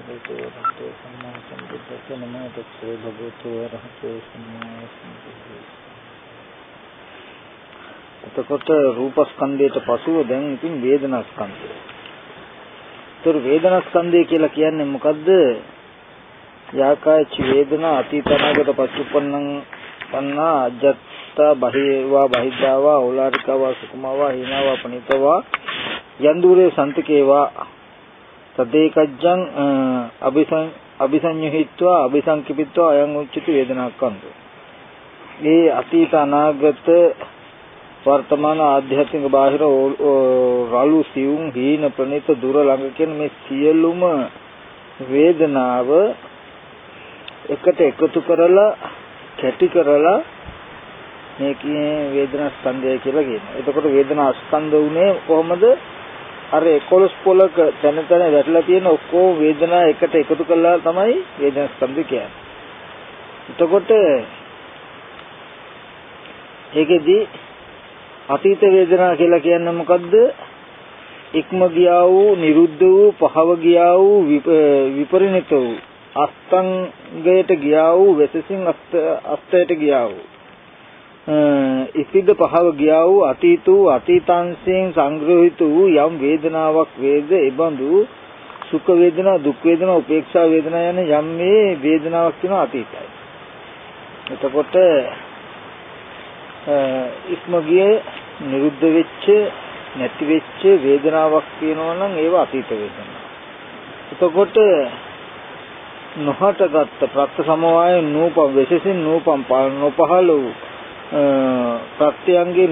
භගවතු වරහතෝ සම්මා සම්බුද්දස්ස නමෝ තස්සේ භගවතු වරහතෝ සම්මා සම්බුද්දස්ස එතකොට රූපස්කන්ධයට පසුව දැන් ඉතින් වේදනාස්කන්ධය. ඒතර වේදනාස්කන්ධය කියලා කියන්නේ මොකද්ද? යාකාච වේදනා අතීතනාගත පච්චුප්පන්නං පන්නා අජත්ත බහිවා බහිද්ධාවා ඕලාරිකවා සුකුමවා හීනවා පනිතවා යන්දුරේ සන්තිකේවා තදේකජ්ජං අபிසං අபிසඤ්ඤහිත්වා අபிසංකිපිත්වා අයං උච්චති වේදනාක්ඛන්තු. මේ අතීත අනාගත වර්තමාන ආධ්‍යාත්මික බාහිර රළු සියුම් හීන ප්‍රනිත දුර ළඟ කියන මේ සියලුම වේදනාව එකට එකතු කරලා කැටි කරලා මේකේ වේදනා ස්කන්ධය කියලා කියනවා. එතකොට වේදනා ස්කන්ධ උනේ කොහොමද? අර 11 පොලක තැන තැන වැටලා තියෙන ඔක්කොම වේදනා එකට එකතු කළා තමයි වේදනා ස්කන්ධ කියන්නේ. එතකොට ඒකෙදි අතීත වේදනා කියලා කියන්නේ මොකද්ද? ඉක්ම ගියා වූ, නිරුද්ධ වූ, පහව ගියා වූ, විපරිණිත වූ, අස්තංගයට ගියා වූ, වෙසසින් අස්තයට ගියා වූ ඉසිද පහව ගියා වූ අතීත වූ අතීතාංශයෙන් සංග්‍රහිත වූ යම් වේදනාවක් වේද එබඳු සුඛ වේදනා දුක් වේදනා උපේක්ෂා වේදනා යන යම් මේ වේදනාවක් වෙන අතීතයි. එතකොට ඉක්මගිය නිරුද්ධ වෙච්ච නැති වෙච්ච වේදනාවක් තියෙනවා නම් ඒව අතීත වේදනා. එතකොට නොහටගත් ප්‍රත්‍ය සමவாய නූපම් විශේෂින් නූපම් නොපහළ වූ ප්‍රත්‍යයන්ගේ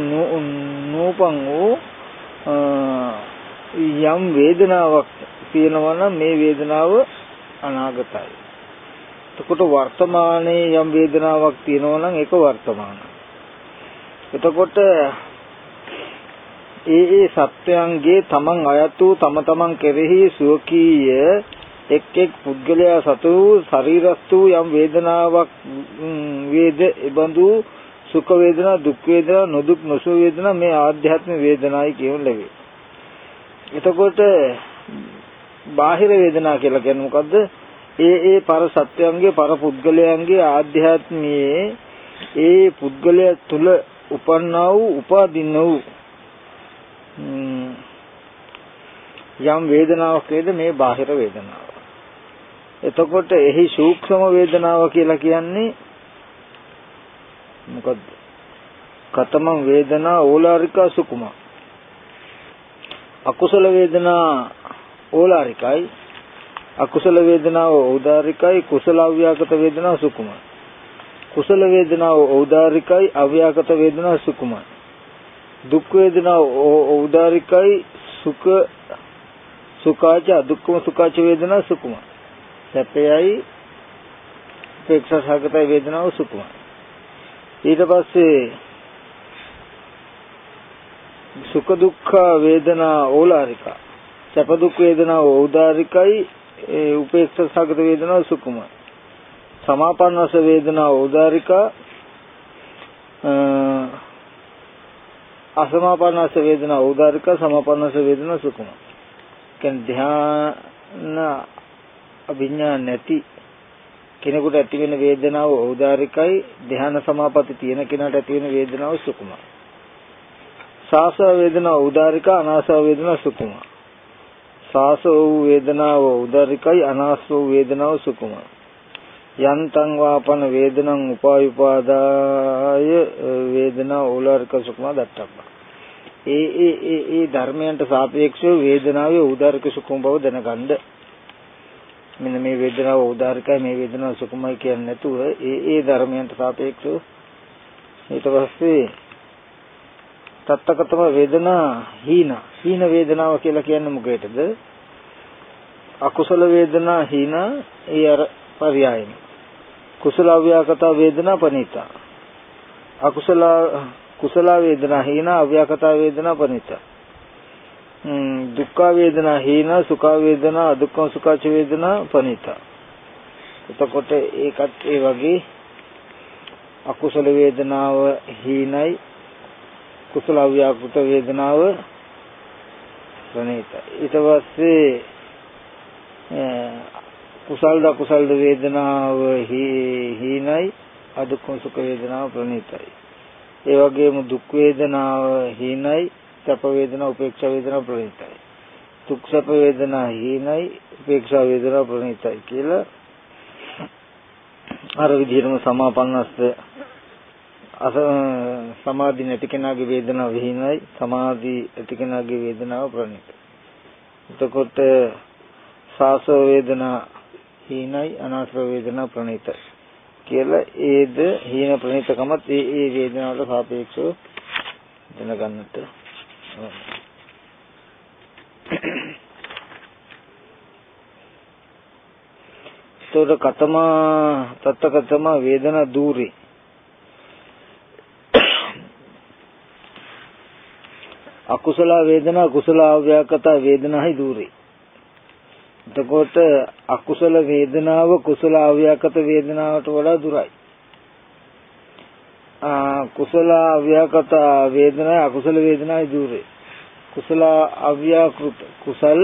නූපන් වූ යම් වේදනාවක් තියෙනවා නම් මේ වේදනාව අනාගතයි. එතකොට වර්තමානයේ යම් වේදනාවක් තියෙනවා නම් ඒක වර්තමානයි. එතකොට ඒ ඒ සත්‍යයන්ගේ තමන් අයත් වූ තම තමන් කෙරෙහි සුවකීය එක් එක් පුද්ගලයා සතු ශරීරස්තු යම් වේදනාවක් වේද ඉබඳු සුඛ වේදනා දුක් වේදනා නොදුක් නොසුව වේදනා මේ ආධ්‍යාත්මික වේදනායි කියවල ලැබේ. එතකොට බාහිර වේදනා කියලා කියන්නේ මොකද්ද? ඒ ඒ පර සත්‍යයන්ගේ පර පුද්ගලයන්ගේ ආධ්‍යාත්මයේ ඒ පුද්ගලයා තුල උපන්නා වූ උපාදින්න වූ යම් වේදනාවක් වේද මේ බාහිර වේදනාව. එතකොට එහි සූක්ෂම වේදනාව කියලා කියන්නේ මොකද්ද? කතමං වේදනා ඕලාරික සුකුම. අකුසල වේදනා ඕලාරිකයි අකුසල වේදනාව ඖදාරිකයි කුසල අව්‍යාකත වේදනා සුකුමයි. කුසල වේදනාව ඖදාරිකයි අව්‍යාකත වේදනා සුකුමයි. දුක් වේදනාව ඖදාරිකයි සුඛ සුඛාච දුක්ඛම සුඛාච වේදනා සුකුමයි. සැපයයි උපේක්ෂා සහගත වේදනාව සුකුමයි. ඊට පස්සේ සුඛ දුක්ඛ වේදනා ඕලාරික. සැප දුක් වේදනා ඖදාරිකයි උපේක්ෂා සහගත වේදනා සුකුමයි. සමාපන්නස වේදනා උදාරික අසමාපන්නස වේදනා උදාරික සමාපන්නස වේදනා සුකුම කියන්නේ ධ්‍යාන අභිඥා නැති කෙනෙකුට ඇති වෙන වේදනාව උදාරිකයි ධ්‍යාන සමාපatti තියෙන කෙනාට ඇති වෙන වේදනාව සුකුම සාස වේදනා උදාරික අනාස වේදනා සුකුම සාස වූ වේදනාව උදාරිකයි අනාස වූ වේදනාව සුකුමයි යන්තං වාපන වේදනං උපායුපාදාය වේදනා ඕලාරික සුඛම දත්තබ්බ. ඒ ඒ ඒ ඒ ධර්මයන්ට සාපේක්ෂව වේදනාවේ උදාරික සුඛම බව දැනගන්න. මෙන්න මේ වේදනාව උදාරකයි මේ වේදනාව සුකුමයි කියන්නේ නැතුව ඒ ඒ ධර්මයන්ට සාපේක්ෂව ඊට පස්සේ තත්තකතම වේදනා හීන. හීන වේදනාව කියලා කියන්නේ මොකේදද? අකුසල වේදනා හීන ඒ අර පරයයන්. කුසල අව්‍යාකත වේදනා පනිතා. අකුසල කුසල වේදනා හීන අව්‍යාකත වේදනා පනිතා. දුක්ඛ වේදනා හීන සුඛ වේදනා අදුක්ඛ සුඛාච වේදනා පනිතා එතකොට ඒකත් ඒ වගේ අකුසල වේදනාව හීනයි කුසල අව්‍යාකෘත වේදනාව ප්‍රණීත ඊට පස්සේ කුසල්ද අකුසල්ද වේදනාව හීනයි අදුක්ඛම සුඛ වේදනාව ප්‍රණීතයි. ඒ වගේම දුක් වේදනාව හීනයි සැප වේදනාව උපේක්ෂා වේදනාව ප්‍රණීතයි. දුක් සැප වේදනා හීනයි උපේක්ෂා වේදනාව ප්‍රණීතයි කියලා අර විදිහටම සමාපන්නස්ස අස සමාධි නැති කෙනාගේ වේදනාව විහිණයි සමාධි ඇති කෙනාගේ වේදනාව ප්‍රණීතයි. එතකොට සාස වේදනා හීනයි අනාශ්‍ර වේදනා ප්‍රණීතයි. කියලා ඒද හීන ප්‍රණීතකමත් ඒ ඒ වේදනාවට සාපේක්ෂව දැනගන්නට තොර කතම තත්ත කතම වේදනා දූරේ අකුසල වේදනා කුසල අව්‍යාකත වේදනායි දූරේ එතකොට අකුසල වේදනාව කුසල අව්‍යාකත වේදනාවට වඩා දුරයි. ආ කුසල අව්‍යාකත වේදනාව අකුසල වේදනාවයි දුරේ. කුසල අව්‍යාකෘත කුසල්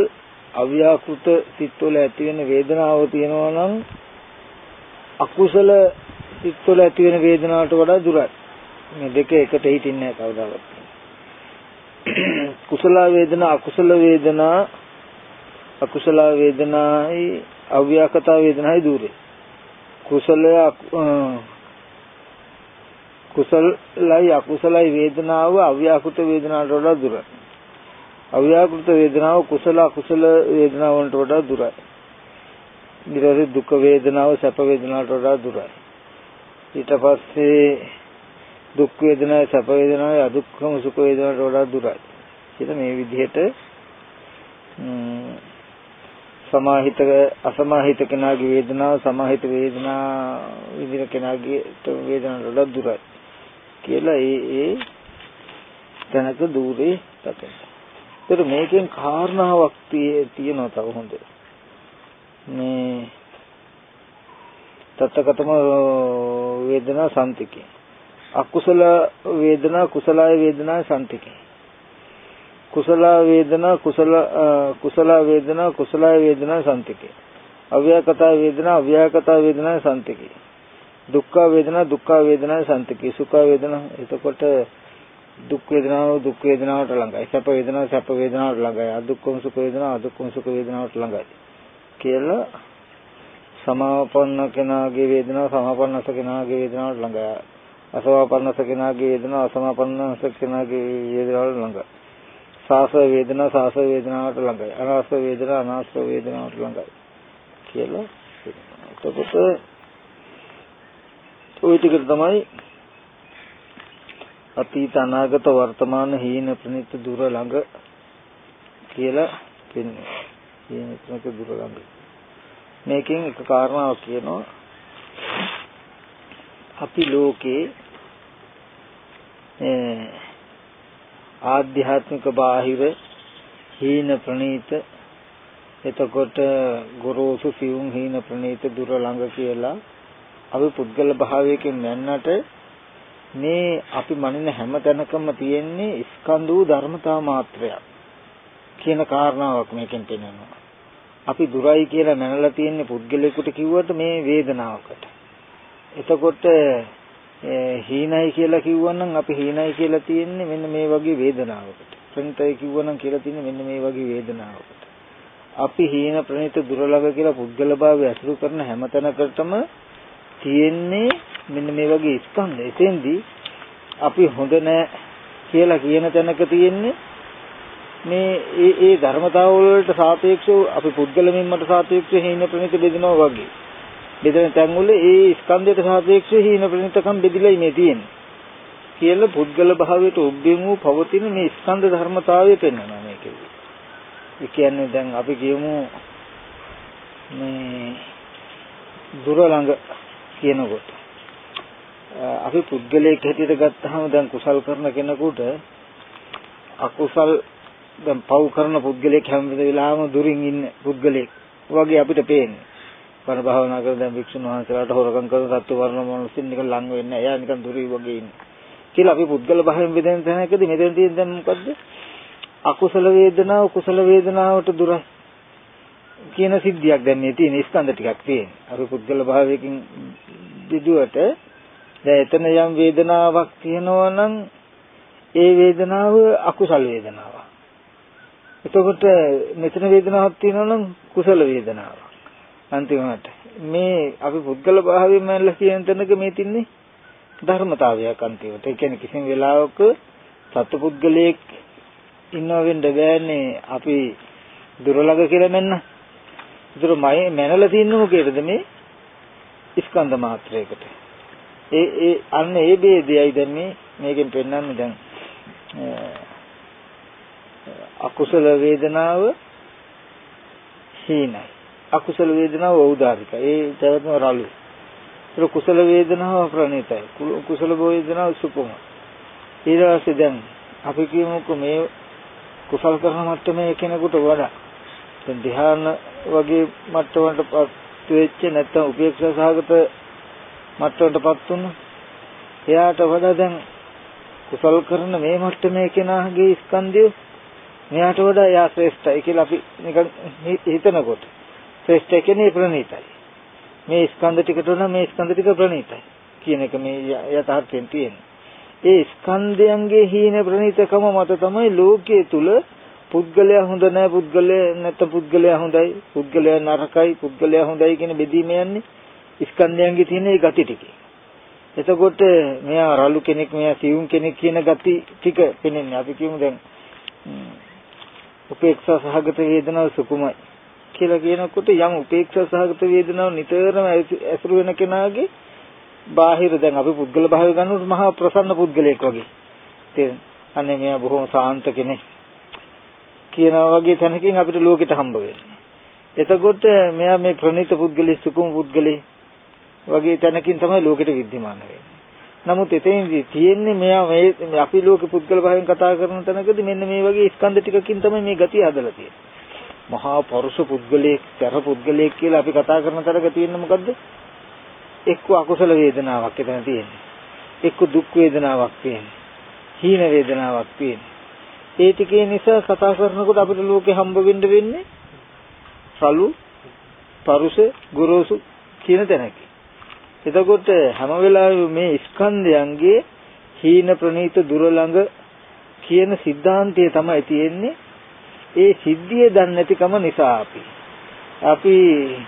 අව්‍යාකෘත සිත්වල ඇති වෙන වේදනාව තියෙනවා නම් අකුසල සිත්වල ඇති වෙන වේදනාවට වඩා දුරයි. මේ දෙක එකට හිටින්නේ නැහැ කවදාවත්. කුසල වේදනා අකුසල වේදනා අකුසල වේදනායි අව්‍යාකත වේදනායි දුරේ. කුසලය කුසලයි අකුසලයි වේදනාව අව්‍යාකෘත වේදනාවට වඩා දුරයි. අව්‍යාකෘත වේදනාව කුසල අකුසල වේදනාවන්ට වඩා දුරයි. ඊට දුක් වේදනාව සැප වේදනාවට වඩා දුරයි. ඊට පස්සේ දුක් වේදනාව සැප වේදනාව අදුක්ඛම සුඛ වේදනාවට වඩා දුරයි. කියලා මේ විදිහට සමාහිත අසමාහිත කෙනාගේ වේදනාව සමාහිත වේදනා විඳින කෙනාගේ වේදනාවට වඩා දුරයි කියලා ඒ ඒ තැනක দূරේ තකන. ඒතර මේකෙන් කාරණාවක් තියෙනවා තව හොඳ. මේ තත්තකතම වේදනා සම්තිකේ. අකුසල වේදනා කුසලය වේදනා සම්තිකේ. කුසල වේදනා කුසල කුසල වේදනා කුසල වේදනා සම්තිකේ අව්‍යාකත වේදනා අව්‍යාකත වේදනා සම්තිකේ දුක්ඛ වේදනා දුක්ඛ වේදනා සම්තිකේ සුඛ වේදනා. එතකොට දුක් වේදනාව දුක් වේදනාවට ළඟයි. සැප වේදනාව සැප වේදනාවට ළඟයි. අදුක්ඛම සුඛ වේදනාව අදුක්ඛම සුඛ වේදනාවට ළඟයි කියලා සමාපන්න කෙනාගේ වේදනාව සමාපන්නස කෙනාගේ වේදනාවට ළඟයි. අසමාපන්නස කෙනාගේ වේදනාව අසමාපන්නස කෙනාගේ වේදනාවට ළඟයි. සාස වේදනා සාස වේදනාවට ළඟයි. අනාස වේදනා අනාස වේදනාවට ළඟයි කියලා. එතකොට ওই ටික තමයි අතීත අනාගත වර්තමාන හීන ප්‍රනිත දුර ළඟ කියලා කියන්නේ හීන ප්‍රනිත දුර ළඟ මේකෙන් එක කාරණාවක් කියනවා අපි ලෝකේ ආධ්‍යාත්මික බාහිර හීන ප්‍රනීත එතකොට ගොරෝසු සියුම් හීන ප්‍රනීත දුර ළඟ කියලා අපි පුද්ගල භාවයකින් මැන්නට මේ අපි මනින හැම තැනකම තියෙන්නේ ස්කන්ධ වූ ධර්මතා මාත්‍රයක් කියන කාරණාවක් මේකෙන් පෙනෙනවා. අපි දුරයි කියලා මැනලා තියෙන්නේ පුද්ගලයෙකුට කිව්වට මේ වේදනාවකට. එතකොට හීනයි කියලා කිව්වනම් අපි හීනයි කියලා තියෙන්නේ මෙන්න මේ වගේ වේදනාවකට. ප්‍රණිතයි කිව්වනම් කියලා තියෙන්නේ මෙන්න මේ වගේ වේදනාවකට. අපි හීන ප්‍රණිත දුර්ලභ කියලා පුද්ගල භාවය අසුරු කරන හැම තැනකටම තියෙන්නේ මෙන්න මේ වගේ ස්කන්ධ. එතෙන්දී අපි හොඳ නෑ කියලා කියන තැනක තියෙන්නේ මේ ඒ ඒ ධර්මතාව වලට සාපේක්ෂව අපි පුද්ගල මිම්මට සාපේක්ෂව හීන ප්‍රණිත බෙදනවා වගේ. බෙදෙන තැන් වල ඒ ස්කන්ධයට සාපේක්ෂව හීන ප්‍රණිතකම් බෙදිලා මේ තියෙන්නේ. කියලා පුද්ගල භාවයට උබ්බෙන් වූ පවතින මේ ස්කන්ධ ධර්මතාවය පෙන්වනවා මේකේ. ඒ කියන්නේ දැන් අපි කියමු මේ දුර ළඟ කියනකොට. අපි පුද්ගලයෙක් හැටියට ගත්තාම දැන් කුසල් කරන කෙනෙකුට අකුසල් දැන් පව් කරන පුද්ගලයෙක් හැම වෙලාවෙම දුරින් ඉන්න පුද්ගලයෙක් වගේ අපිට පේන්නේ. බණ භාවනා කරන දැන් වික්ෂුන් වහන්සේලාට හොරකම් කරන සත්තු වර්ණ මොනසින් නිකන් ලඟ වෙන්නේ එයා නිකන් දුරී වගේ ඉන්නේ. කියලා අපි පුද්ගල භාවයෙන් බෙදෙන තැනකදී මෙතන තියෙන දැන් මොකද්ද? අකුසල වේදනාව කුසල වේදනාවට දුරයි කියන සිද්ධියක් දැන් මේ තියෙන ස්කන්ධ ටිකක් තියෙන්නේ. අපි පුද්ගල භාවයකින් විදුවට දැන් එතන යම් වේදනාවක් තියෙනවා නම් ඒ වේදනාව අකුසල වේදනාවක්. එතකොට මෙතන වේදනාවක් තියෙනවා නම් කුසල වේදනාවක්. අන්තිමට මේ අපි පුද්ගල භාවයෙන් මැල්ලා කියන තැනක මේ තින්නේ ධර්මතාවයක් අන්තිමට. ඒ කියන්නේ කිසිම වෙලාවක සත්පුද්ගලයෙක් ඉන්නව වෙන්න බෑනේ අපි දුරලග කියලා මෙන්න. ඒතර මයි මැනලා තින්නේ මොකේද මේ ස්කන්ධ මාත්‍රයකට. ඒ ඒ අන්න ඒ ભેදයයි දැන් මේ මේකෙන් පෙන්වන්නේ දැන් අකුසල වේදනාව හීනයි. අකුසල වේදනාව ඖදාරිකයි. ඒ තවත්ම රළු. ඒක කුසල වේදනාව ප්‍රණීතයි. කුසල වේදනාව සුපම. ඊට පස්සේ දැන් අපි කියමුකෝ මේ කුසල් කරන මට්ටමේ කෙනෙකුට වඩා දැන් ධ්‍යාන වගේ මට්ටමකටපත් වෙච්ච නැත්නම් උපේක්ෂා සහගත මට්ටමකටපත් වුණා. එයාට වඩා දැන් කුසල් කරන මේ මට්ටමේ කෙනාගේ ස්කන්ධය මෙයාට වඩා එයා ශ්‍රේෂ්ඨයි කියලා අපි නිකන් හිතනකොට ශ්‍රේෂ්ඨ කියන්නේ ප්‍රණීතයි. මේ ස්කන්ධ ටිකට වඩා මේ ස්කන්ධ ටික ප්‍රණීතයි කියන එක මේ යථාර්ථයෙන් තියෙන්නේ. ඒ ස්කන්ධයන්ගේ හීන ප්‍රණීතකම මත තමයි ලෝකයේ තුල පුද්ගලයා හොඳ නැහැ පුද්ගලයා නැත්නම් පුද්ගලයා හොඳයි පුද්ගලයා නරකයි පුද්ගලයා හොඳයි කියන බෙදීම යන්නේ ස්කන්ධයන්ගේ තියෙන ඒ gati ටික. එතකොට මෙයා රළු කෙනෙක් මෙයා සියුම් කෙනෙක් කියන gati ටික පෙනෙන්නේ. අපි කියමු දැන් උපේක්ෂා සහගත වේදනාව සුකුමයි කියලා කියනකොට යම් උපේක්ෂා සහගත වේදනාව නිතරම ඇසුරු වෙන කෙනාගේ බාහිර දැන් අපි පුද්ගල භාවය ගන්නකොට මහා ප්‍රසන්න පුද්ගලයෙක් වගේ තේරෙන අනේ මෙයා බොහොම සාන්ත කෙනෙක් කියනවා වගේ තැනකින් අපිට ලෝකෙට හම්බ වෙනවා. එතකොට මෙයා මේ ප්‍රණීත පුද්ගලී සුකුම පුද්ගලී වගේ තැනකින් තමයි ලෝකෙට විද්‍යමාන වෙන්නේ. නමුත් එතෙන්දී තියෙන්නේ මෙයා මේ අපි ලෝක පුද්ගල භාවයෙන් කතා කරන තැනකදී මෙන්න මේ වගේ ස්කන්ධ ටිකකින් තමයි මේ ගතිය හදලා තියෙන්නේ. මහා පරුෂ පුද්ගලයෙක්, තර පුද්ගලයෙක් කියලා අපි කතා කරන තරක තියෙන්නේ මොකද්ද? එක්ක අකුසල වේදනාවක් එතන තියෙන්නේ. එක්ක දුක් වේදනාවක් තියෙන්නේ. හීන වේදනාවක් තියෙන්නේ. ඒ ටිකේ නිසා කතා කරනකොට අපිට ලෝකේ හම්බ වෙන්න වෙන්නේ සලු, පරුස, ගොරෝසු කියන තැනක. එතකොට හැම වෙලාවෙම මේ ස්කන්ධයන්ගේ හීන ප්‍රනීත දුර ළඟ කියන સિદ્ધාන්තය තමයි තියෙන්නේ. ඒ සිද්ධිය දන්නේ නැතිකම නිසා අපි අපි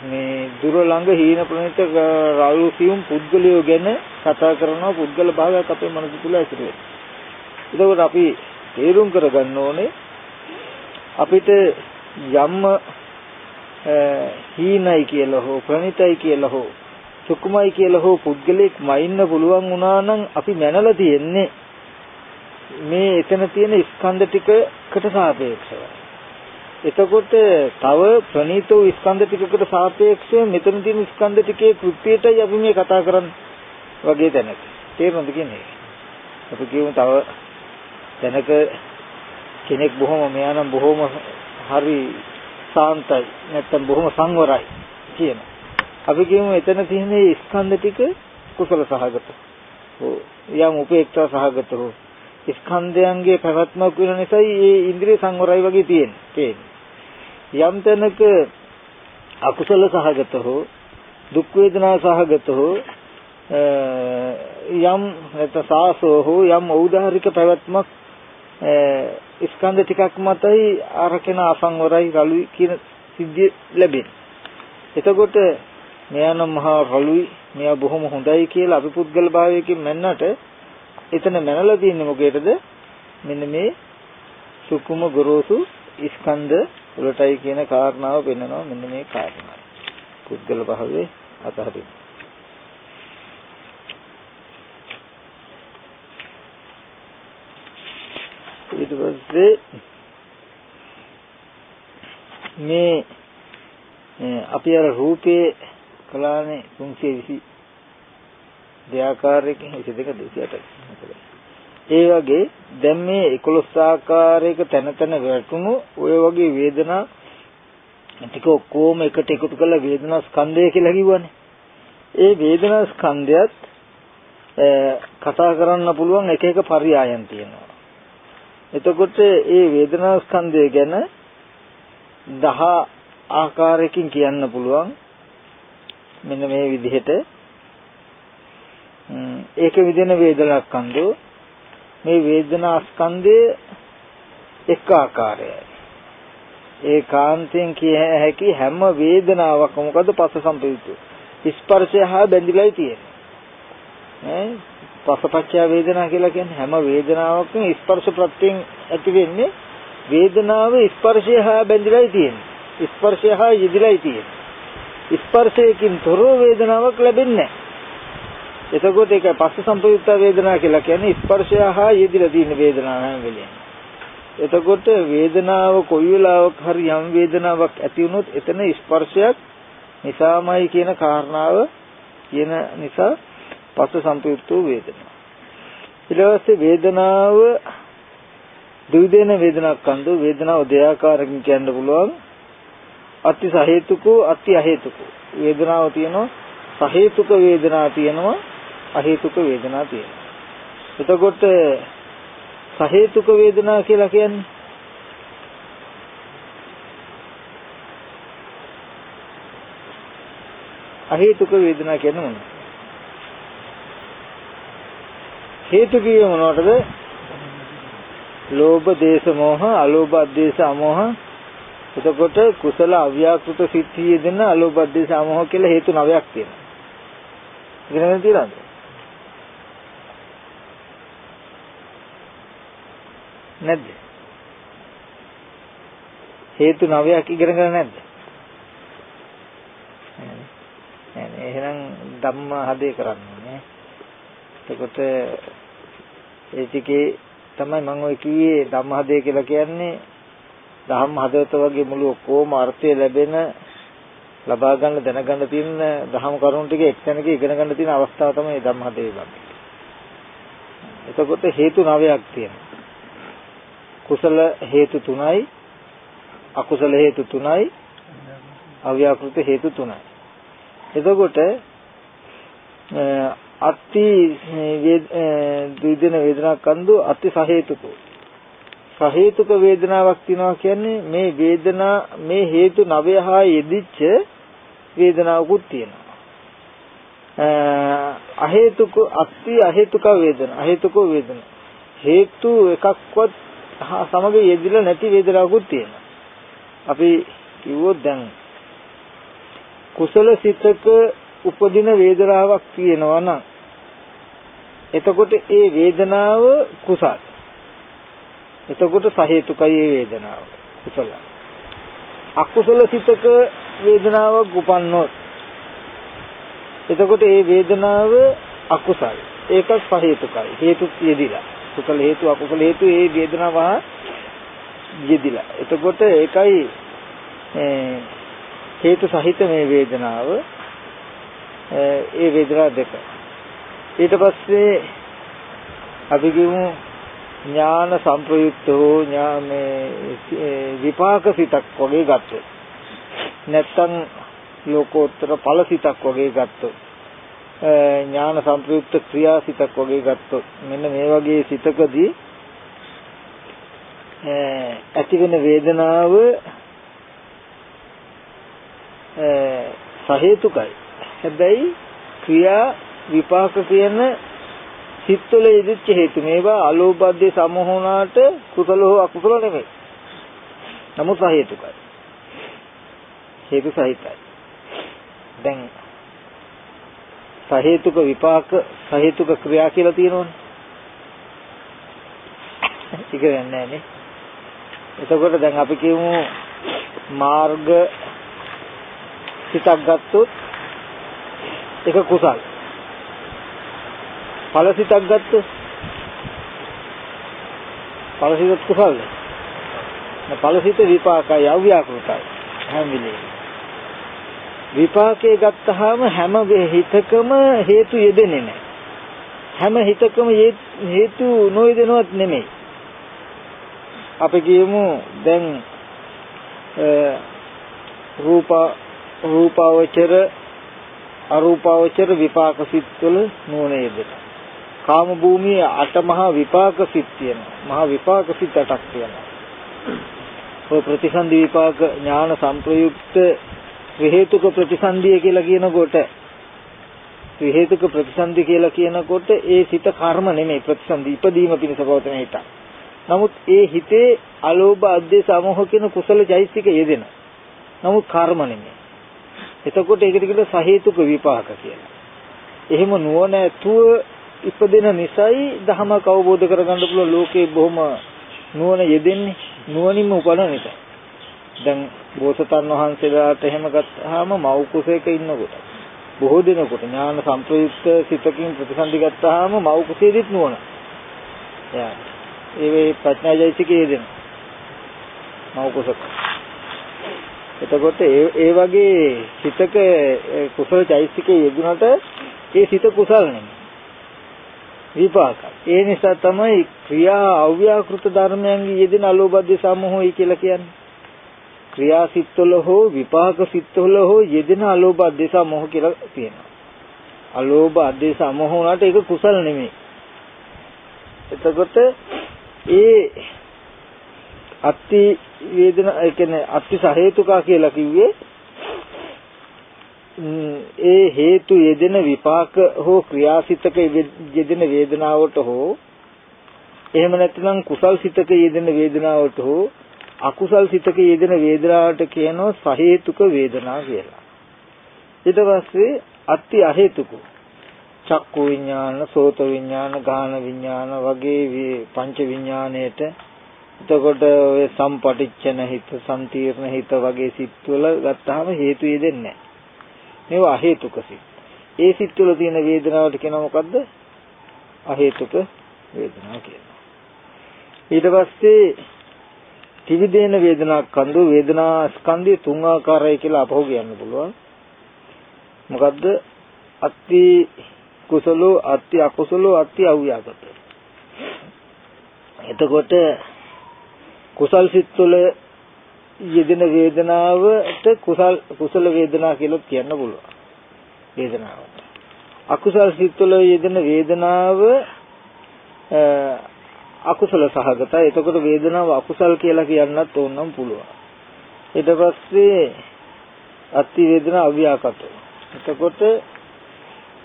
මේ දුර ළඟ හීන ප්‍රණිත රළු සියුම් පුද්ගලයෝ ගැන කතා කරනවා පුද්ගල භාවයක් අපේ මනස තුල ඇතිවෙනවා. එතකොට අපි තේරුම් කරගන්න ඕනේ අපිට යම් හීනයි කියලා හෝ ප්‍රණිතයි කියලා හෝ සුකුමයි කියලා හෝ පුද්ගලෙක් මයින්න පුළුවන් වුණා නම් අපි මැනලා තියෙන්නේ මේ එතන තියෙන ස්කන්ධ ටිකකට සාපේක්ෂව. එතකොට තව ප්‍රණීත වූ ස්කන්ධ ටිකකට සාපේක්ෂව මෙතන තියෙන ස්කන්ධ ටිකේ කෘත්‍යයටයි අපි මේ කතා කරන්නේ වගේ තැනක. තේරුණාද කියන්නේ? අපි කියමු තව තැනක කෙනෙක් බොහොම මෙයා නම් බොහොම හරි සාන්තයි නැත්තම් බොහොම සංවරයි කියනවා. අපි කියමු එතන තියෙන මේ ස්කන්ධ ටික කුසල සහගත. හෝ යම් උපේක්ෂා සහගත හෝ ස්කන්ධයන්ගේ පැවැත්මක් වෙන නිසායි මේ ඉන්ද්‍රිය සංවරයි වගේ තියෙන්නේ. යම් තැනක අකුසල සහගත හෝ දුක් වේදනා සහගත හෝ යම් නැත්නම් සාසෝ හෝ යම් ඖදාහරික පැවැත්මක් ස්කන්ධ ටිකක් මතයි අරකෙන අසංවරයි රළුයි කියන සිද්ධිය ලැබෙන්නේ. එතකොට මෙයා නම් මහා රළුයි මෙයා බොහොම හොඳයි කියලා අපි පුද්ගල භාවයකින් මැන්නට එතන මැනලා තියෙන්නේ මොකේද මෙන්න මේ සුකුම ගොරෝසු ස්කන්ධ වලටයි කියන කාරණාව පෙන්වනවා මෙන්න මේ කාරණාව පුද්ගල භාවයේ අතහරින්න. ඊට පස්සේ මේ අපි අර රූපේ කළානේ 320 දෙආකාරයකින් 22 208 ඒ වගේ දැන් මේ 11 ආකාරයක තන තන වැටුණු ඔය වගේ වේදනා ටික ඔක්කොම එකට එකතු කරලා වේදනා ස්කන්ධය කියලා කිව්වනේ. ඒ වේදනා ස්කන්ධයත් කතා කරන්න පුළුවන් එක එක පරයයන් තියෙනවා. එතකොට ඒ වේදනා ස්කන්ධය ගැන 10 ආකාරයකින් කියන්න පුළුවන්. මෙන්න මේ විදිහට. ඒක විදින වේදනා ස්කන්ධෝ මේ වේදනා ස්කන්ධය එක් ආකාරයයි. ඒකාන්තයෙන් කිය හැකි හැම වේදනාවක්ම මොකද පස්ස සම්පයුක්ත ස්පර්ශය හා බැඳිලායි තියෙන්නේ. ඈ පසපච්චය වේදනා කියලා කියන්නේ හැම වේදනාවක්ම ස්පර්ශ ප්‍රත්‍යයෙන් ඇති වෙන්නේ වේදනාව ස්පර්ශය හා බැඳිලායි තියෙන්නේ. ස්පර්ශය හා යෙදිලායි තියෙන්නේ. ස්පර්ශයකින් තොරව වේදනාවක් ලැබෙන්නේ නැහැ. එතකොට ඒක පස්ස සම්පයුක්ත වේදනා කියලා කියන්නේ ස්පර්ශය හා යෙදිලා තියෙන වේදනාව හැම වෙලෙම. එතකොට වේදනාව කොයි වෙලාවක හරි යම් වේදනාවක් ඇති වුණොත් එතන ස්පර්ශයක් නිසාමයි කියන කාරණාව කියන නිසා පස්ස සම්පයුක්ත වේදනාව. ඊට වේදනාව ද්විදේන වේදනාවක් කන්ද වේදනාව දෙආකාරකින් කියන්න පුළුවන් අති සහේතුකෝ අති අහේතුකෝ වේදනාව තියෙනවා සහේතුක වේදනාව තියෙනවා අහේතුක වේදනාව තියෙනවා. එතකොට සහේතුක වේදනා කියලා කියන්නේ අහේතුක වේදනා කියන්නේ මොනවද? හේතු කියේ මොනවටද? ලෝභ, දේශ, මෝහ, අලෝභ, දේශ, අමෝහ. එතකොට කුසල අව්‍යාකෘත සිත්තිය දෙන අලෝභ, දේශ, අමෝහ කියලා හේතු නවයක් තියෙනවා. ඉගෙන ගන්න තියනද? නැද්ද? හේතු නවයක් ඉගෙනගෙන නැද්ද? නෑ එහෙනම් ධම්ම හදේ කරන්නේ එතකොට ඒ ටිකේ තමයි මම ඔය කිව්වේ ධම්ම හදේ කියලා කියන්නේ ධම්ම හදවත වගේ මුළු ඔක්කොම අර්ථය ලැබෙන ලබා ගන්න දැනගන්න තියෙන ධම්ම කරුණු ටික එක්තැනක ඉගෙන ගන්න තියෙන අවස්ථාව තමයි ධම්ම හදේ ගන්න. එතකොට හේතු නවයක් තියෙනවා. කුසල හේතු තුනයි අකුසල හේතු තුනයි අව්‍යාකෘත හේතු තුනයි එතකොට අත්ති ද්විදින වේදනා කන්දු අති සහේතුකෝ. සහේතුක වේදනාවක් තියනවා කියන්නේ මේ වේදනා මේ හේතු නවය හා යෙදිච්ච වේදනාවකුත් තියෙනවා. අහේතුක අත්ති අහේතුක වේදනා අහේතුක වේදනා. හේතු එකක්වත් සමග යෙදිලා නැති වේදනාවකුත් තියෙනවා. අපි කිව්වොත් දැන් කුසල සිතක උපදින වේදනාවක් තියෙනවා නම් එතකොට ඒ වේදනාව කුසල. එතකොට සහේතුකයි ඒ වේදනාව කුසල. අකුසල සිතක වේදනාවක් උපන්නොත් එතකොට ඒ වේදනාව අකුසල. ඒක සහේතුකයි. හේතු යෙදිලා. කුසල හේතු අකුසල හේතු ඒ වේදනාව යෙදිලා. එතකොට ඒකයි හේතු සහිත මේ වේදනාව ඒ වේදනා දෙක. ඊට පස්සේ අපි කියමු ඥාන සංප්‍රයුක්තෝ ඥානේ විපාක සිතක් වගේ ගත්තොත් නැත්තම් ලෝකෝත්තර ඵල සිතක් වගේ ගත්තොත් ඥාන සංප්‍රයුක්ත ක්‍රියාසිතක් වගේ ගත්තොත් මෙන්න මේ වගේ සිතකදී ඇති වෙන වේදනාව සහේතුකයි. හැබැයි ක්‍රියා විපාක කියන සිත්වල ඉදිච්ච හේතු මේවා අලෝභද්දේ සමෝහණාට කුසල හෝ අකුසල නෙමෙයි. නමුත් සහේතුකයි. හේතු සහිතයි. දැන් සහේතුක විපාක සහේතුක ක්‍රියා කියලා තියෙනවනේ. ඒක වෙන්නේ නැහැ එතකොට දැන් අපි කියමු මාර්ග සිතක් ගත්තොත් ඒක කුසල්. ඵල සිතක් ගත්තොත් ඵල සිතත් කුසල්ද? ඵල සිත විපාකයි අව්‍යාකෘතයි හැම වෙලේම. විපාකයේ ගත්තාම හැම හිතකම හේතු යෙදෙන්නේ නැහැ. හැම හිතකම හේතු නොයෙදෙනවත් නෙමෙයි. අපි කියමු දැන් රූප රූපාවචර අරූපාවචර විපාක සිත්වල නෝන යෙදෙන. කාම භූමියේ අට මහා විපාක සිත් තියෙනවා. මහා විපාක සිත් අටක් තියෙනවා. ඔය ප්‍රතිසන්දි විපාක ඥාන සංප්‍රයුක්ත හේතුක ප්‍රතිසන්දිය කියලා කියනකොට හේතුක ප්‍රතිසන්දි කියලා කියනකොට ඒ සිත කර්ම නෙමෙයි ප්‍රතිසන්දි ඉපදීම පිණිස පවතන හිත. නමුත් ඒ හිතේ අලෝභ අධ්‍ය සමෝහ කියන කුසල චෛසික යෙදෙන. නමුත් කර්ම නෙමෙයි. එතකොට ඒකට කියන සහේතුක විපාක කියලා. එහෙම නුවණ ඇතුව ඉපදෙන නිසයි ධහමක අවබෝධ කරගන්න පුළුවන් ලෝකේ බොහොම නුවණ යෙදෙන්නේ නුවණින්ම උපන නිසා. දැන් බෝසතන් වහන්සේලාට එහෙම ගත්තාම මව් කුසයක ඉන්නකොට බොහෝ දිනකට ඥාන සංප්‍රයුක්ත සිතකින් ප්‍රතිසන්දි ගත්තාම මව් කුසයේදීත් නුවණ. යා. ඒ වේ ප්‍රඥාජයසිකයේ දෙන. මව් කුසක. එතකොට ඒ ඒ වගේ සිතක කුසල චෛසිකයේ යෙදුනට ඒ සිත කුසල නෙමෙයි. විපාක. ඒ නිසා තමයි ක්‍රියා අව්‍යාකෘත ධර්මයන්ගේ යෙදෙන අලෝභද්ද සමෝහයි කියලා කියන්නේ. ක්‍රියා සිත්වල හෝ විපාක සිත්වල හෝ යෙදෙන අලෝභද්ද සමෝහ කියලා තියෙනවා. අලෝභ අධේස අමෝහ උනාට ඒක කුසල නෙමෙයි. එතකොට ඒ අත්ති වේදනා ඒ කියන්නේ අත්ති සහේතුකා කියලා කිව්වේ ඒ හේතු යෙදෙන විපාක හෝ ක්‍රියාසිතක යෙදෙන වේදනාවට හෝ එහෙම නැත්නම් කුසල් සිතක යෙදෙන වේදනාවට හෝ අකුසල් සිතක යෙදෙන වේදනාවට කියනවා සහේතුක වේදනා කියලා. ඊට පස්සේ අත්ති අහේතුක චක්කු විඥාන, සෝත විඥාන, ගාන විඥාන වගේ පංච විඥාණයට එතකොට ඔය සම්පටිච්ඡන හිත, සම්තීර්ණ හිත වගේ සිත්වල ගත්තාම හේතු යෙදෙන්නේ නැහැ. මේවා අහේතුක සිත්. ඒ සිත් තුළ තියෙන වේදනාවට කියනවා මොකද්ද? අහේතුක වේදනාව කියනවා. ඊට පස්සේ ත්‍රිවිධේන වේදනා කන්දු වේදනා ස්කන්ධය තුන් ආකාරයි කියලා අපහු කියන්න පුළුවන්. මොකද්ද? අත්ති කුසලෝ අත්ති අකුසලෝ අත්ති අව්‍යාගත. එතකොට කුසල් සිත් තුළ යෙදෙන වේදනාවට කුසල් කුසල වේදනා කියලා කියන්න පුළුවන්. වේදනාවට. අකුසල් සිත්වල යෙදෙන වේදනාව අකුසල සහගතයි. එතකොට වේදනාව අකුසල් කියලා කියන්නත් ඕනම් පුළුවන්. ඊට පස්සේ අති වේදනා අව්‍යාකට. එතකොට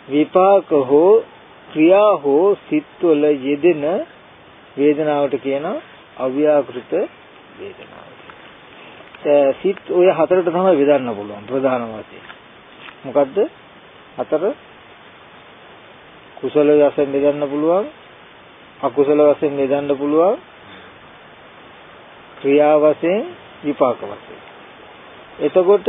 විපාක හෝ ක්‍රියා හෝ සිත්වල යෙදෙන වේදනාවට කියන අව්‍යාකෘත වේදනාව. සිත් ඔය හතරට තමයි බෙදන්න පුළුවන් ප්‍රධාන වශයෙන්. මොකද්ද? හතර කුසල වශයෙන් බෙදන්න පුළුවන් අකුසල වශයෙන් බෙදන්න පුළුවන් ක්‍රියා වශයෙන් විපාක වශයෙන්. එතකොට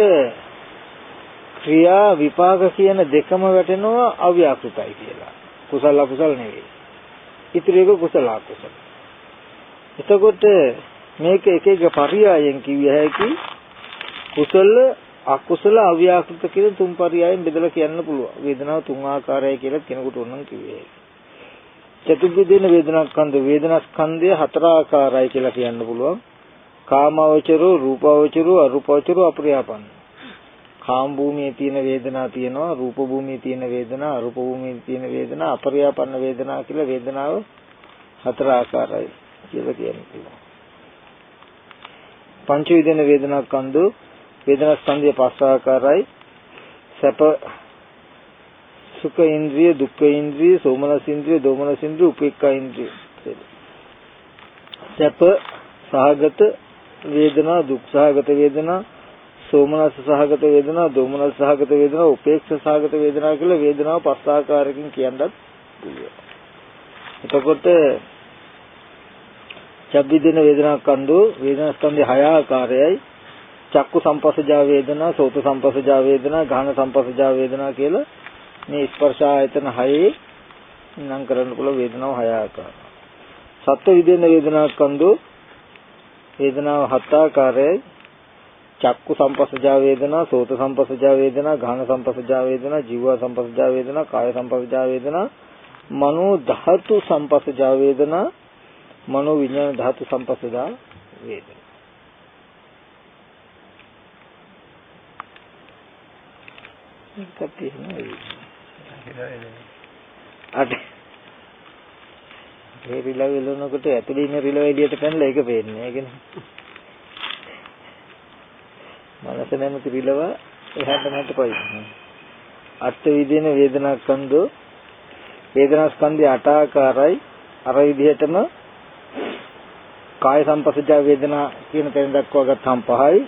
ක්‍රියා විපාක කියන දෙකම වැටෙනවා අව්‍යාකෘතයි කියලා. කුසල අකුසල නෙවෙයි. ඉතිරි එක කුසල අකුසල. එතකොට මේක එක එක පරියායෙන් කිවිය හැකි කුසල අකුසල අව්‍යාකෘත කියන තුන් පරියායෙන් බෙදලා කියන්න පුළුවන්. වේදනාව තුන් ආකාරයයි කියලා කෙනෙකුට උනන් කිව්වේ හැකි. චතුර්විධේන වේදනාස්කන්ධ වේදනාස්කන්ධය හතර ආකාරයි කියලා කියන්න පුළුවන්. කාමවචරෝ රූපවචරෝ අරූපවචරෝ අප්‍රියාපන්න. කාම භූමියේ තියෙන වේදනා තියෙනවා රූප භූමියේ තියෙන වේදනා අරූප භූමියේ තියෙන වේදනා අප්‍රියාපන්න වේදනා කියලා වේදනාව හතර ආකාරයි කියලා කියන්න පුළුවන්. පංච විදින වේදනා ස්කන්ධ වේදනා ස්කන්ධය පස් ආකාරයි. සැප සුඛ ඉන්ද්‍රිය දුක්ඛ ඉන්ද්‍රිය සෝමනස් ඉන්ද්‍රිය දෝමනස් ඉන්ද්‍රිය උපේක්ඛා ඉන්ද්‍රිය. සැප සහගත වේදනා දුක් සහගත වේදනා සෝමනස් සහගත වේදනා දෝමනස් සහගත වේදනා උපේක්ෂ සහගත වේදනා කියලා වේදනාව පස් ආකාරයකින් කියන්නත් පුළුවන්. එතකොට චබ්බිදින වේදනා ස්කන්ධෝ වේදනා ස්කන්ධය හය ආකාරයයි. චක්කු සංපස්සජා වේදනා සෝත සංපස්සජා වේදනා ගාහන සංපස්සජා වේදනා කියලා මේ ස්පර්ශ ආයතන හයේ නම් කරන්න පුළුවන් වේදනාව හය ආකාරයි. සත්ත්ව විදින වේදනා ස්කන්ධෝ වේදනාව හත් ආකාරයයි. චක්කු සංපස්සජා වේදනා සෝත සංපස්සජා වේදනා ගාහන සංපස්සජා වේදනා ජීව සංපස්සජා වේදනා කාය සංපස්සජා වේදනා මනෝ ධාතු සංපස්සජා වේදනා මනෝ විඥාන ධාතු සම්පස්සදා වේදනා. කප්පි අට ඒ රිලව් එලනකොට ඇතුලේ ඉන්න රිලව් එළියට පැනලා ඒක පේන්නේ ඒකනේ. මනස නැමැති රිලව එහාට මෙහාට පයින්. අට විදින වේදනා ස්කන්ධෝ වේදනා ස්කන්ධය අට ආකාරයි. අර විදිහටම කාය සංපස්සජා වේදනා කියන තැන දක්වා ගත්තාම පහයි.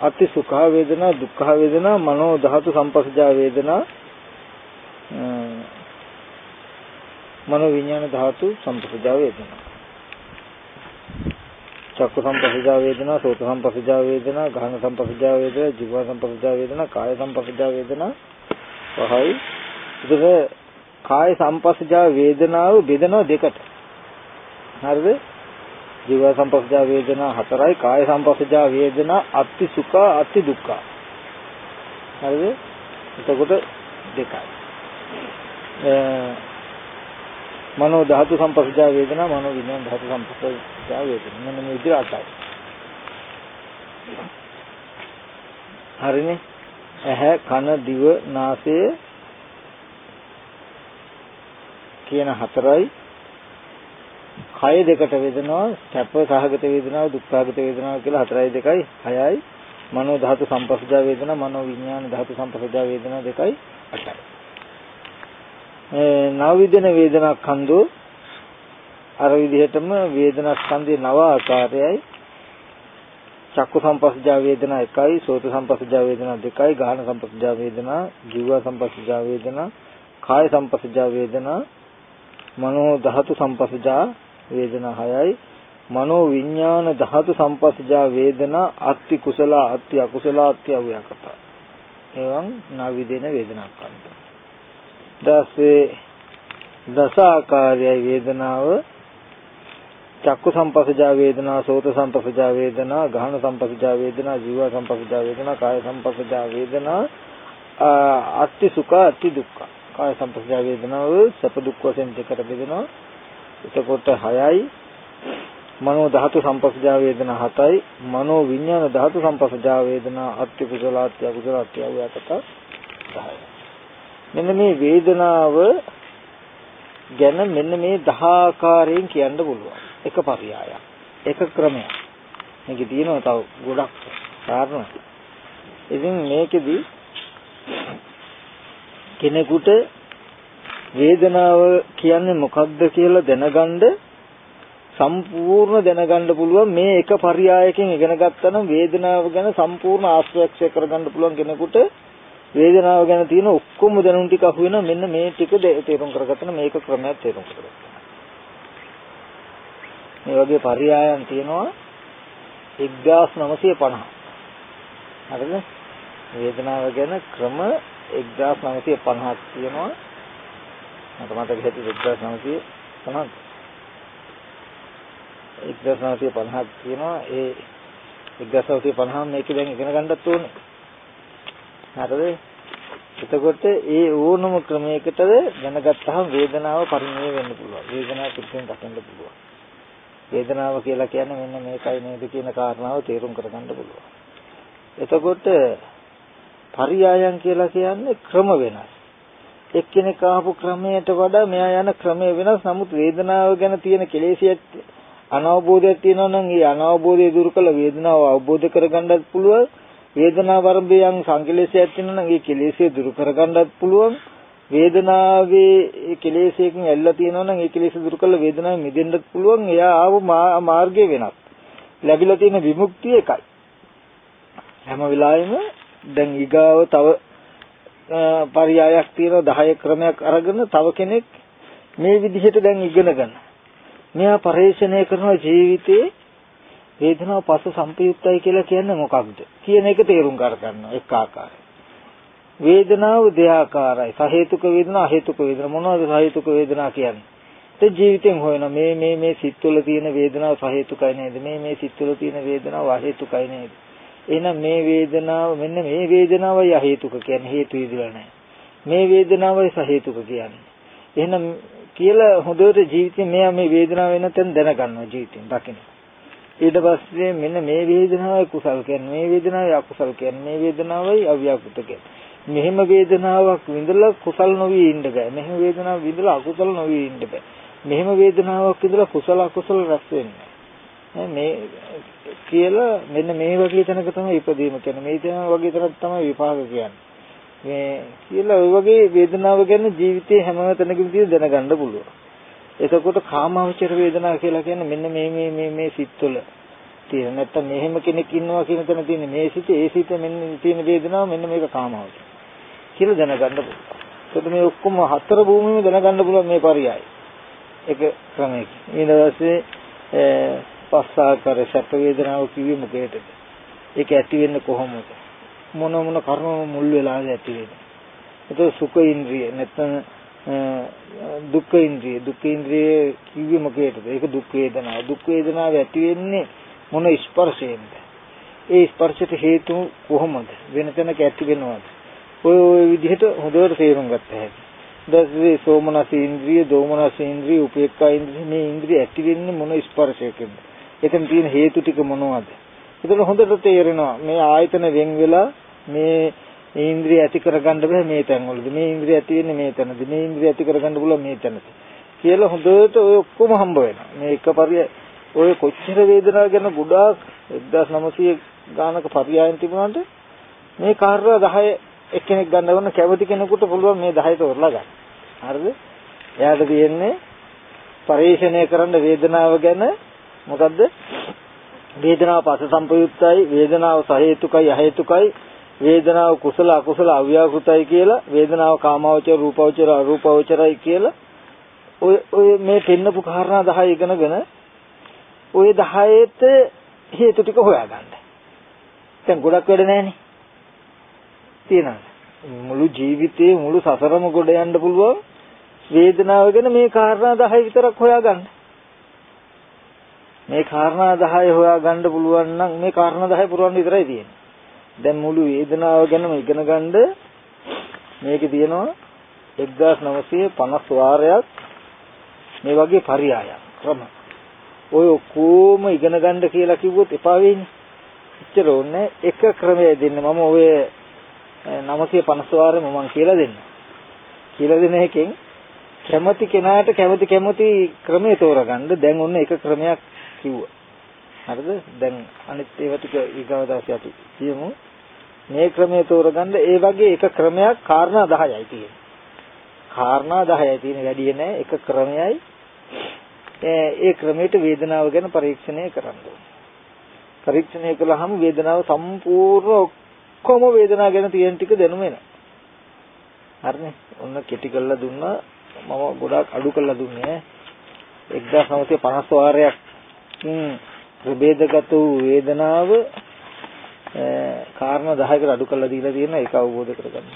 අති සුඛ වේදනා දුක්ඛ වේදනා මනෝ ධාතු සංපස්සජා වේදනා. මනෝ විඥාන ධාතු සංපස්සජා වේදනා. චක්ක සංපස්සජා වේදනා සෝත සංපස්සජා වේදනා ගාහන සංපස්සජා වේදනා ජීව සංපස්සජා වේදනා කාය සංපස්සජා වේදනා. පහයි. ඒක කාය සංපස්සජා වේදනාව බෙදනවා දෙකට. හරිද? ජීව සංපස්සජා වේදනා හතරයි කාය සංපස්සජා වේදනා අති සුඛ අති දුක්ඛ. හරිද? එතකොට දෙකයි. මනෝ ධාතු සංපස්සජා වේදනා මනෝ විඥාන ධාතු සංපස්සජා වේදනා. මෙන්න මේ විදිහට අටයි. හරිනේ? ඇහැ කන දිව නාසය කියන හතරයි. කය දෙකට වේදනාව සැප සහගත වේදනාව දුක් සහගත වේදනාව කියලා හතරයි දෙකයි. හයයි මනෝ ධාතු සංපස්සජා වේදනා මනෝ විඥාන ධාතු සංපස්සජා වේදනා දෙකයි. අටයි නව විදින වේදනා ස්කන්ධෝ අර විදිහටම වේදනා ස්කන්ධේ නව ආකාරයයි. චක්කු සංපස්සජා වේදනා එකයි සෝත සංපස්සජා වේදනා දෙකයි ගාහන සංපස්සජා වේදනා ජීව සංපස්සජා වේදනා කාය සංපස්සජා වේදනා මනෝ ධාතු සංපස්සජා වේදනා හයයි. මනෝ විඥාන ධාතු සංපස්සජා වේදනා අත්ති කුසල අත්ති අකුසල අත්ති අව්‍යාකත. එවං නාවිදේන වේදනා කන්ද දසේ දස ආකාරයයි වේදනාව. චක්කු සංපස්සජා වේදනා සෝත සංපස්සජා වේදනා ගහන සංපස්සජා වේදනා ජීව සංපස්සජා වේදනා කාය සංපස්සජා වේදනා අත්ති සුඛ අත්ති දුක්ඛ. කාය සංපස්සජා වේදනාව සැප දුක් වශයෙන් දෙකට බෙදෙනවා. එතකොට 6යි මනෝ ධාතු සංපස්සජා වේදනා 7යි මනෝ විඥාන ධාතු සංපස්සජා වේදනා අත්ති කුසල අත්ති අකුසල අත්ති අවයකට 10යි මෙන්න මේ වේදනාව ගැන මෙන්න මේ 10 ආකාරයෙන් කියන්න පුළුවන්. එක පරියායක්. එක ක්‍රමයක්. මේකේ තියෙනවා තව ගොඩක් කාරණා. ඉතින් මේකෙදි කෙනෙකුට වේදනාව කියන්නේ මොකක්ද කියලා දැනගන්න සම්පූර්ණ දැනගන්න පුළුවන් මේ එක පරයයකින් ඉගෙන ගත්තනම් වේදනාව ගැන සම්පූර්ණ ආශ්‍රයක්ෂය කරගන්න පුළුවන් කෙනෙකුට වේදනාව ගැන තියෙන ඔක්කොම දැනුම් ටික අහු වෙන මෙන්න මේ ටික තේරුම් කරගත්තන මේක ක්‍රමයක් තේරුම් කරගන්න. මේ වගේ පරයයන් තියෙනවා 1950. හරිද? වේදනාව ගැන ක්‍රම 1950ක් තියෙනවා. මට මතක හිටියේ 1950ක්. 1950ක් තියෙනවා. ඒ 1950 මේක දැන් ඉගෙන ගන්නත් ඕනේ. හරිද? එතකොට ඒ ඕනම ක්‍රමයකටද දැනගත්තාම වේදනාව පරිණාමය වෙන්න පුළුවන්. වේදනාව පිටින් දකින්න පුළුවන්. වේදනාව කියලා කියන්නේ මෙන්න මේකයි නේද කියන කාරණාව තේරුම් කරගන්න පුළුවන්. එතකොට පරියායන් කියලා කියන්නේ ක්‍රම වෙනස්. එක්කෙනෙක් ආපු ක්‍රමයට වඩා මෙයා යන ක්‍රමය වෙනස්. නමුත් වේදනාව ගැන තියෙන කෙලෙසියක් අනවබෝධයක් තියෙනවා නම් ඒ අනවබෝධය දුරු කළ වේදනාව අවබෝධ කරගන්නත් පුළුවන්. වේදනාව වර්ධයන් සංකලේශයක් තියෙනවා නම් ඒ කෙලෙසිය දුරු කරගන්නත් පුළුවන්. වේදනාවේ කෙලෙසයකින් ඇල්ලලා තියෙනවා නම් ඒ කෙලෙස දුරු කළ වේදනාව මිදෙන්නත් පුළුවන්. එයා ආව මාර්ගය වෙනස්. ලැබිලා තියෙන විමුක්තිය එකයි. හැම වෙලාවෙම දැන් ඊගාව තව පරයයක් තියෙනවා 10 ක්‍රමයක් අරගෙන තව කෙනෙක් මේ විදිහට දැන් ඉගෙන ගන්න. මෙයා පරිශ්‍රණය කරන ජීවිතේ වේදනාව පස්ස සම්පයුක්තයි කියලා කියන්නේ මොකක්ද කියන එක තේරුම් ගන්න එක් ආකාරයි. වේදනාව දෙආකාරයි. සහේතුක වේදනා අහේතුක වේදනා මොනවද සහේතුක වේදනා කියන්නේ? ඒ ජීවිතෙන් හොයන මේ මේ මේ සිත්වල තියෙන වේදනාව සහේතුකයි නේද? මේ මේ සිත්වල තියෙන වේදනාව අහේතුකයි නේද? එහෙනම් මේ වේදනාව මෙන්න මේ වේදනාවයි අහේතුක කියන්නේ හේතු ඉදිරිය නැහැ. මේ වේදනාවයි සහේතුක කියන්නේ. එහෙනම් කියලා හොඳට ජීවිතේ මෙයා මේ වේදනාව වෙන තැන දැනගන්නවා ජීවිතෙන් දකින්න. ඊට පස්සේ මෙන්න මේ වේදනාවයි කුසල් කියන්නේ මේ වේදනාවයි අකුසල් කියන්නේ මේ වේදනාවයි අව්‍යාකෘත කියන්නේ. මෙහෙම වේදනාවක් විඳලා කුසල් නොවි ඉන්න බෑ. මෙහෙම වේදනාවක් විඳලා අකුසල නොවි ඉන්න බෑ. මෙහෙම වේදනාවක් විඳලා කුසල අකුසල රැස් වෙන්නේ. මේ කියලා මෙන්න මේ වගේ තැනක තමයි ඉපදීම කියන්නේ. මේ තැන වගේ තැනක් තමයි විපාක කියන්නේ. මේ කියලා ওই වගේ වේදනාව ගැන ජීවිතේ හැම තැනකම තියෙන දැනගන්න පුළුවන්. එතකොට කාමාවචර වේදනාව කියලා කියන්නේ මෙන්න මේ මේ මේ මේ සිත්වල තියෙන. නැත්තම් මෙහෙම කෙනෙක් ඉන්නවා කියන තැන තියෙන මේ සිත ඒ සිත මෙන්න තියෙන වේදනාව මෙන්න මේක කාමාවචර. කියලා දැනගන්න පුළුවන්. එතකොට මේ ඔක්කොම හතර භූමියම දැනගන්න පුළුවන් මේ පරියයි. එක ක්‍රමයකින්. ඊට පස්සේ පස් ආකාර සැප වේදනාව කිව්වේ මොකේද? ඒක ඇති වෙන්නේ කොහොමද? මොන මොන කර්ම මුල් වෙලාද ඇති වෙන්නේ? ඒක සුඛ ඉන්ද්‍රිය නැත්නම් දුක්ඛ ඉන්ද්‍රිය දුක්ඛ ඉන්ද්‍රිය කිව්වේ මොකේද? ඒක දුක් වේදනාව. දුක් වේදනාව ඇති වෙන්නේ මොන ස්පර්ශයෙන්ද? ඒ ස්පර්ශයට හේතු කොහොමද? වෙන තැනක ඇති වෙනවද? ඔය ඔය විදිහට හොඳට තේරුම් ගත්ත හැකි. දැස්සේ සෝමනස ඉන්ද්‍රිය, දෝමනස ඉන්ද්‍රිය, උපේක්ඛා ඉන්ද්‍රිය මේ ඉන්ද්‍රිය ඇති වෙන්නේ මොන ස්පර්ශයකින්ද? එතන තියෙන හේතු ටික මොනවද? එතකොට හොඳට තේරෙනවා මේ ආයතන වෙන් වෙලා මේ ඉන්ද්‍රිය ඇති කරගන්න බෑ මේ තැන්වලද මේ ඉන්ද්‍රිය ඇති වෙන්නේ මේ තැනද මේ ඉන්ද්‍රිය ඇති කරගන්න පුළුවන් මේ තැනද කියලා හොඳට ඔය ඔක්කොම හම්බ වෙනවා මේ එක පරිය ඔය කොච්චර වේදනාව ගැන ගොඩාක් 1900 ගානක පරියයන් තිබුණාට මේ කාර්ය 10 එක්කෙනෙක් ගන්න වුණ කැමති කෙනෙකුට පුළුවන් මේ 10 තෝරලා ගන්න. හරිද? එයාට තියෙන්නේ පරිශ්‍රණය කරන්න වේදනාව ගැන මොකද්ද? වේදනාව පස සම්පයුක්තයි, වේදනාව සහේතුකයි, අහේතුකයි, වේදනාව කුසල අකුසල අව්‍යාකෘතයි කියලා, වේදනාව කාමාවචර, රූපාවචර, අරූපාවචරයි කියලා ඔය ඔය මේ පෙන්නපු කාරණා 10 ඉගෙනගෙන ඔය 10ට හේතු ටික හොයාගන්න. දැන් ගොඩක් වැඩ නැහැනේ. තියනවා. මුළු ජීවිතේ මුළු සසරම ගොඩ යන්න පුළුවන් වේදනාව ගැන මේ කාරණා 10 විතරක් හොයාගන්න. මේ කාරණා 10 හොයාගන්න පුළුවන් නම් මේ කාරණා 10 පුරවන්න විතරයි තියෙන්නේ. දැන් මුළු වේදනාව ගැනම ඉගෙන ගන්න මේකේ තියෙනවා 1950 වාරයක් මේ වගේ පරියායක් ක්‍රම. ඔය ඔක්කොම ඉගෙන ගන්න කියලා කිව්වොත් එපා වෙන්නේ. එච්චර ඕනේ එක ක්‍රමයක් දෙන්න මම ඔය 950 වාරෙම මම කියලා දෙන්න. කියලා දෙන එකෙන් කැමති කෙනාට කැමති කැමති ක්‍රමයේ තෝරගන්න දැන් ඔන්න එක ක්‍රමයක් කිව්වා. හරිද? දැන් අනිත් ඒවා ටික ඊගව දවසේ අපි කියමු. මේ ක්‍රමයේ තෝරගන්න ඒ වගේ එක ක්‍රමයක් කාරණා 10යි තියෙන්නේ. කාරණා 10යි තියෙන වැඩි නෑ එක ක්‍රමයයි. ඒ ක්‍රමයට වේදනාව ගැන පරීක්ෂණය කරන්න ඕනේ. පරීක්ෂණය කළාම වේදනාව සම්පූර්ණ ඔක්කොම වේදනාව ගැන තියෙන ටික දැනුම එනවා. හරිනේ. ඔන්න කෙටි කරලා දුන්නා මම ගොඩාක් අඩු කරලා දුන්නේ 1950 වාරයක් ප්‍රභේදගත වූ වේදනාව කාරණා 10කට අඩු කරලා දීලා තියෙනවා ඒක අවබෝධ කරගන්න.